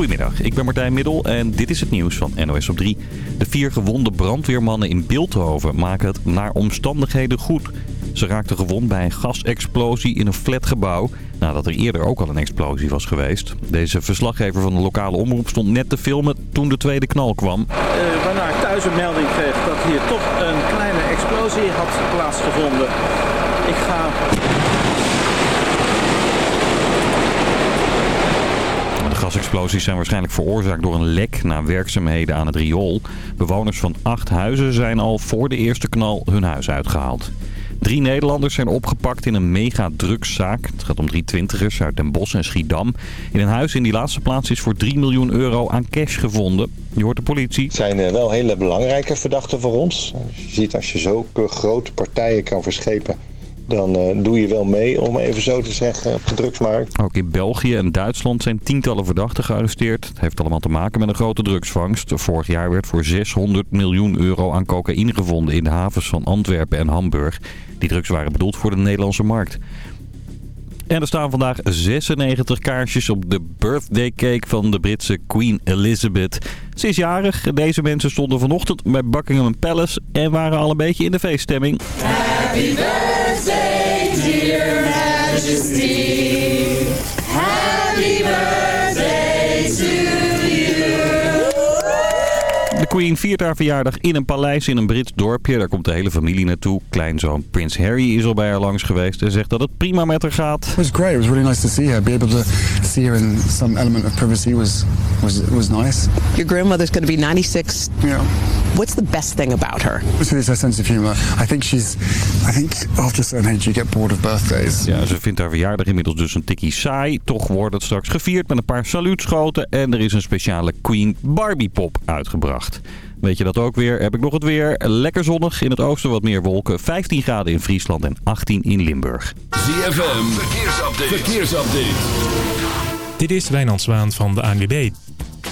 Goedemiddag, ik ben Martijn Middel en dit is het nieuws van NOS op 3. De vier gewonde brandweermannen in Beeldhoven maken het naar omstandigheden goed. Ze raakten gewond bij een gasexplosie in een flatgebouw... nadat er eerder ook al een explosie was geweest. Deze verslaggever van de lokale omroep stond net te filmen toen de tweede knal kwam. Uh, ik thuis een melding kreeg dat hier toch een kleine explosie had plaatsgevonden. Ik ga gasexplosies zijn waarschijnlijk veroorzaakt door een lek na werkzaamheden aan het riool. Bewoners van acht huizen zijn al voor de eerste knal hun huis uitgehaald. Drie Nederlanders zijn opgepakt in een mega-drugszaak. Het gaat om drie twintigers uit Den Bosch en Schiedam. In een huis in die laatste plaats is voor 3 miljoen euro aan cash gevonden. Je hoort de politie. Het zijn eh, wel hele belangrijke verdachten voor ons. Je ziet als je zulke grote partijen kan verschepen dan uh, doe je wel mee, om even zo te zeggen, op de drugsmarkt. Ook in België en Duitsland zijn tientallen verdachten gearresteerd. Het heeft allemaal te maken met een grote drugsvangst. Vorig jaar werd voor 600 miljoen euro aan cocaïne gevonden in de havens van Antwerpen en Hamburg. Die drugs waren bedoeld voor de Nederlandse markt. En er staan vandaag 96 kaarsjes op de birthday cake van de Britse Queen Elizabeth. Ze is jarig. Deze mensen stonden vanochtend bij Buckingham Palace en waren al een beetje in de feeststemming. Happy birthday, dear Majesty. Queen viert haar verjaardag in een paleis in een Brits dorpje. Daar komt de hele familie naartoe. Kleinzoon Prins Harry is al bij haar langs geweest en zegt dat het prima met haar gaat. It was great. It was really nice to see her. Be able to see her in some element of privacy was was was nice. Your grandmother's going to be 96. Yeah. What's the best thing about her? It's her sense of humor. I think she's. I think after a certain age you get bored of birthdays. Ja, ze vindt haar verjaardag inmiddels dus een tikkie saai. Toch wordt het straks gevierd met een paar saluutschoten en er is een speciale Queen Barbie pop uitgebracht. Weet je dat ook weer? Heb ik nog het weer. Lekker zonnig. In het oosten wat meer wolken. 15 graden in Friesland en 18 in Limburg. ZFM. Verkeersupdate. Verkeersupdate. Dit is Wijnand Zwaan van de ANWB.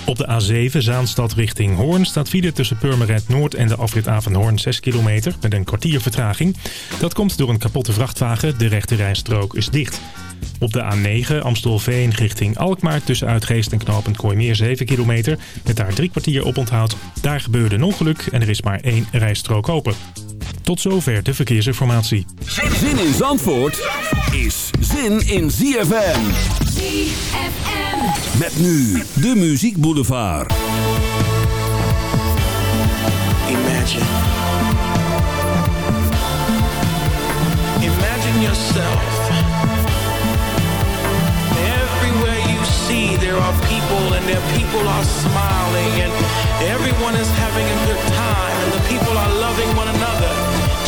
Op de A7 Zaanstad richting Hoorn staat file tussen Purmerend Noord en de afrit Avanhoorn 6 kilometer met een kwartier vertraging. Dat komt door een kapotte vrachtwagen. De rechte rijstrook is dicht. Op de A9 Amstelveen richting Alkmaar tussen Uitgeest en knooppunt Kooimeer 7 kilometer. Met daar drie kwartier op onthoud. Daar gebeurde een ongeluk en er is maar één rijstrook open. Tot zover de verkeersinformatie. Zin in Zandvoort is zin in ZFM. ZFM. Met nu de Muziek Boulevard. Imagine. Imagine yourself. there are people and their people are smiling and everyone is having a good time and the people are loving one another,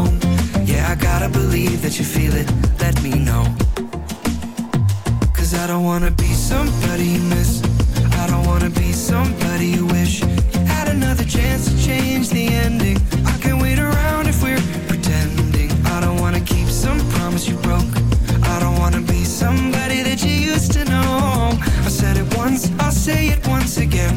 home. Yeah, I gotta believe that you feel it. Let me know. Cause I don't wanna be somebody you miss. I don't wanna be somebody you wish you had another chance to change the ending. I can't wait around if we're pretending. I don't wanna keep some promise you broke. I don't wanna be somebody that you used to know. I said it once, I'll say it once again.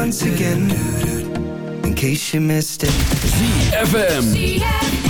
Once again. In case you missed it. ZFM.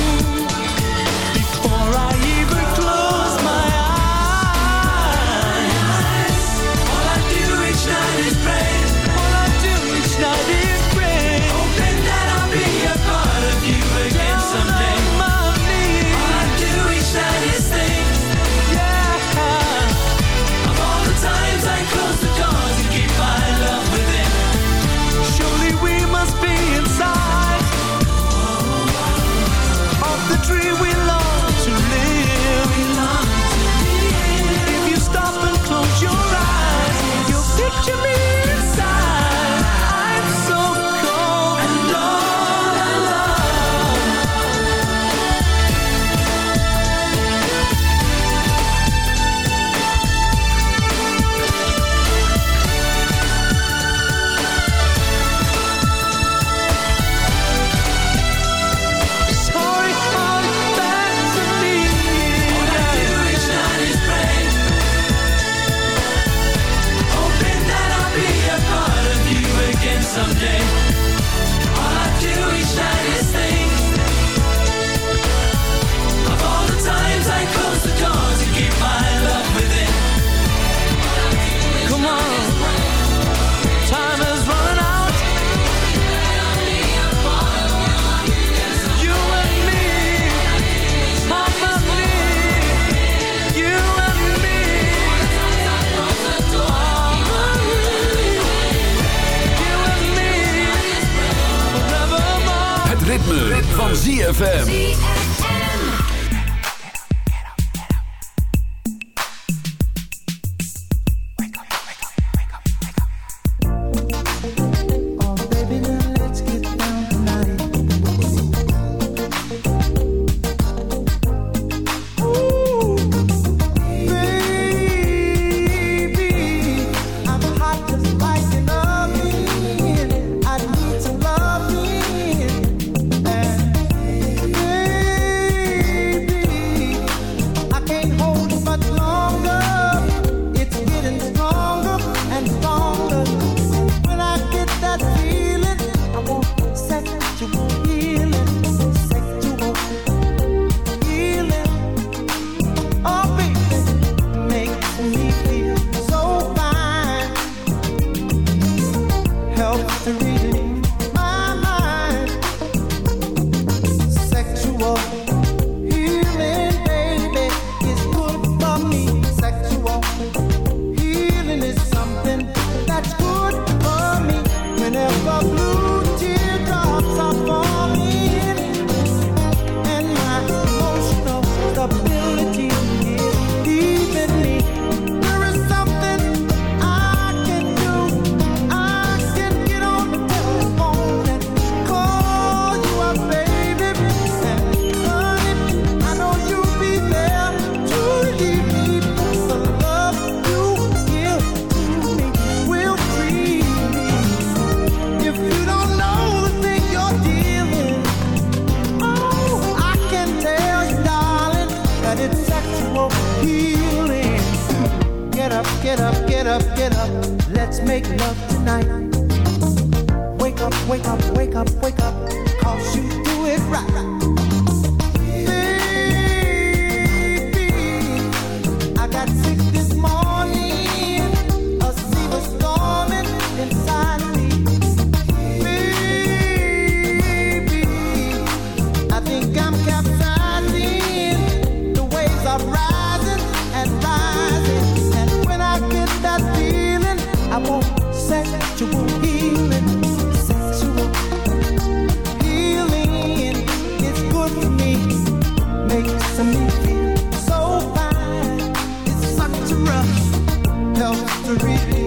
Helps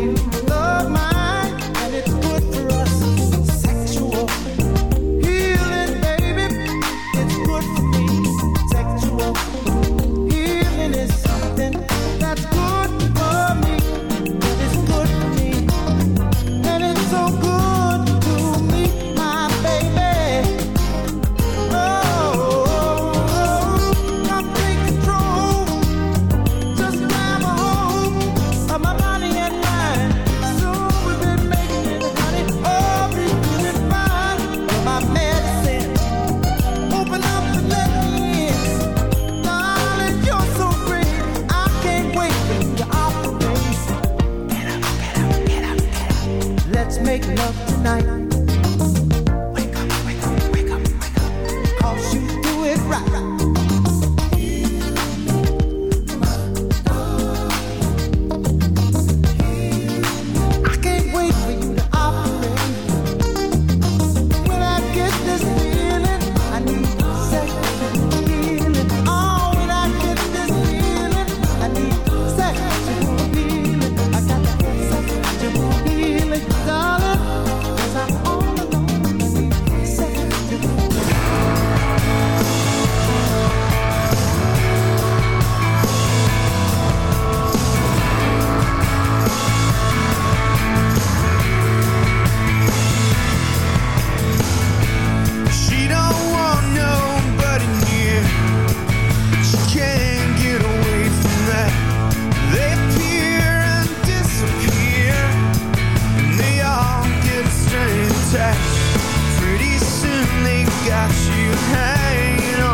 they got you hanging on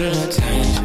a little attention.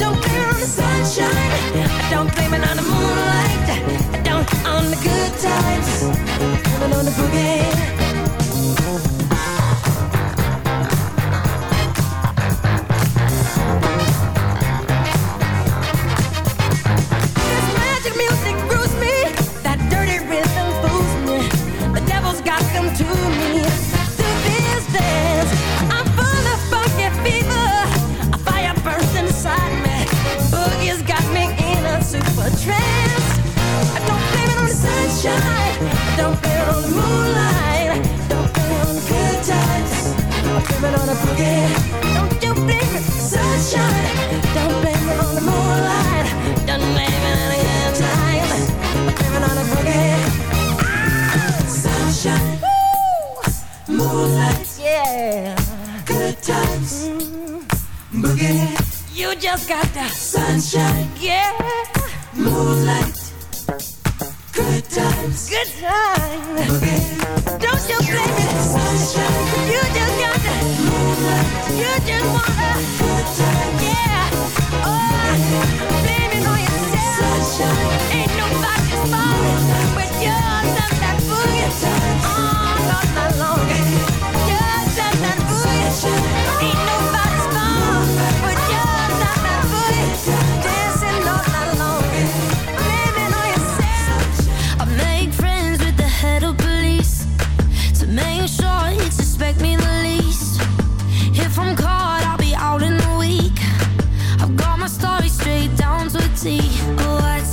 don't blame it on the sunshine. I don't blame it on the moonlight. I don't on the good times. I blame it on the boogie.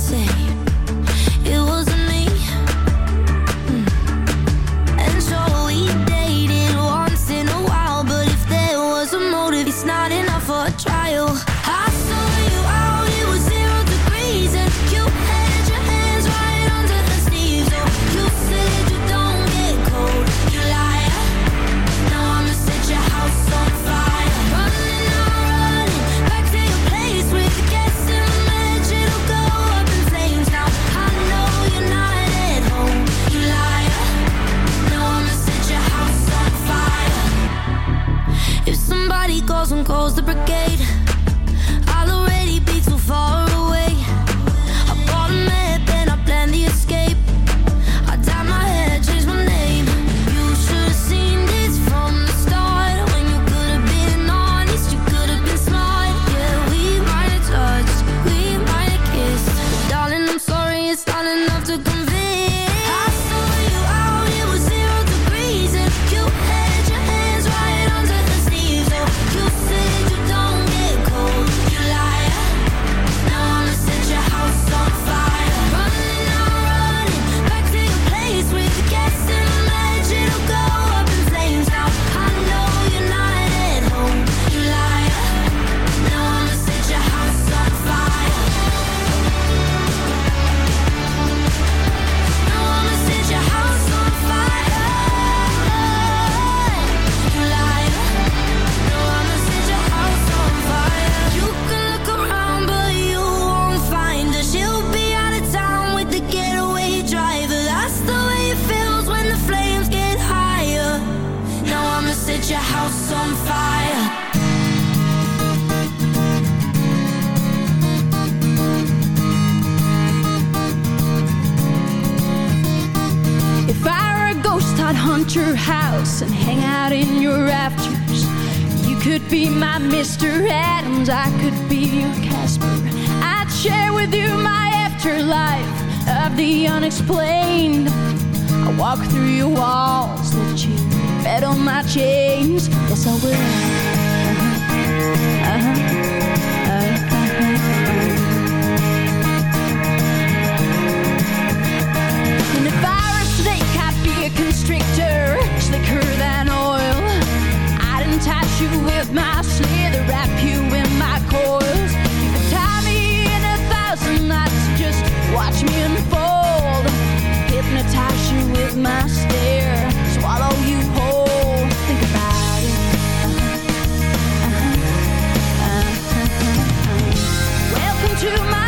say. your house on fire If I were a ghost, I'd haunt your house and hang out in your rafters. You could be my Mr. Adams, I could be your Casper. I'd share with you my afterlife of the unexplained. I walk through your walls that you tread on my chains. Yes, I will. Uh-huh. Uh-huh. uh-huh. And be a constrictor, slicker than oil. I'd entice you with my slither, wrap you in my coils. You can tie me in a thousand knots, just watch me unfold. Hypnotize you with my stare. to my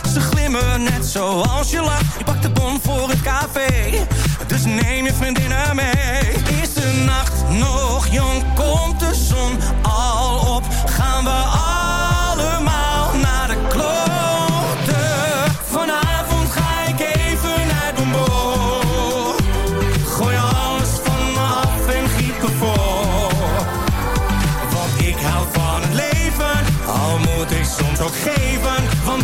Ze glimmen net zoals je lacht. Ik pak de bon voor het café. Dus neem je vriendinnen mee. Is de nacht nog jong? Komt de zon al op? Gaan we allemaal naar de kloten? Vanavond ga ik even mijn bol. Gooi alles van me af en giet me vol. Want ik hou van het leven, al moet ik soms ook geven. Want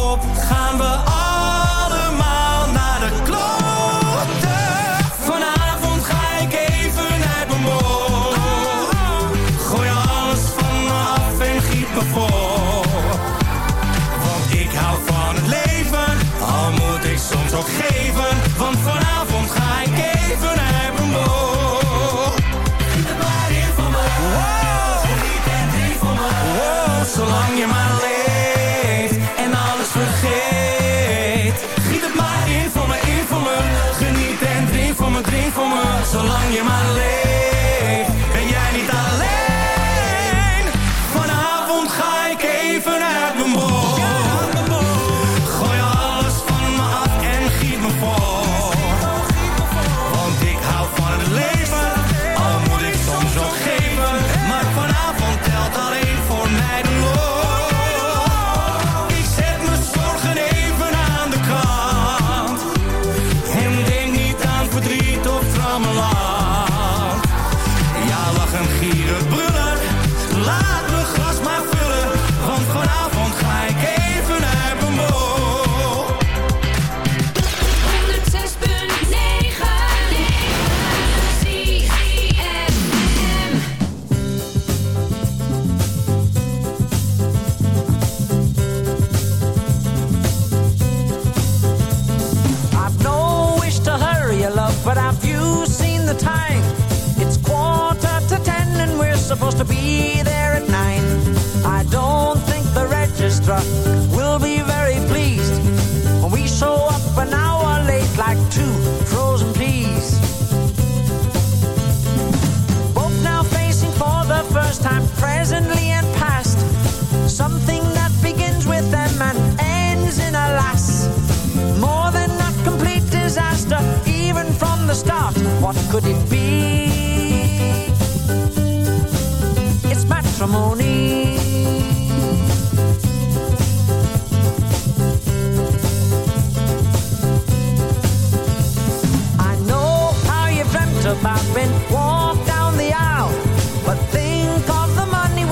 gaan we af. The start. What could it be? It's matrimony. I know how you've dreamt about being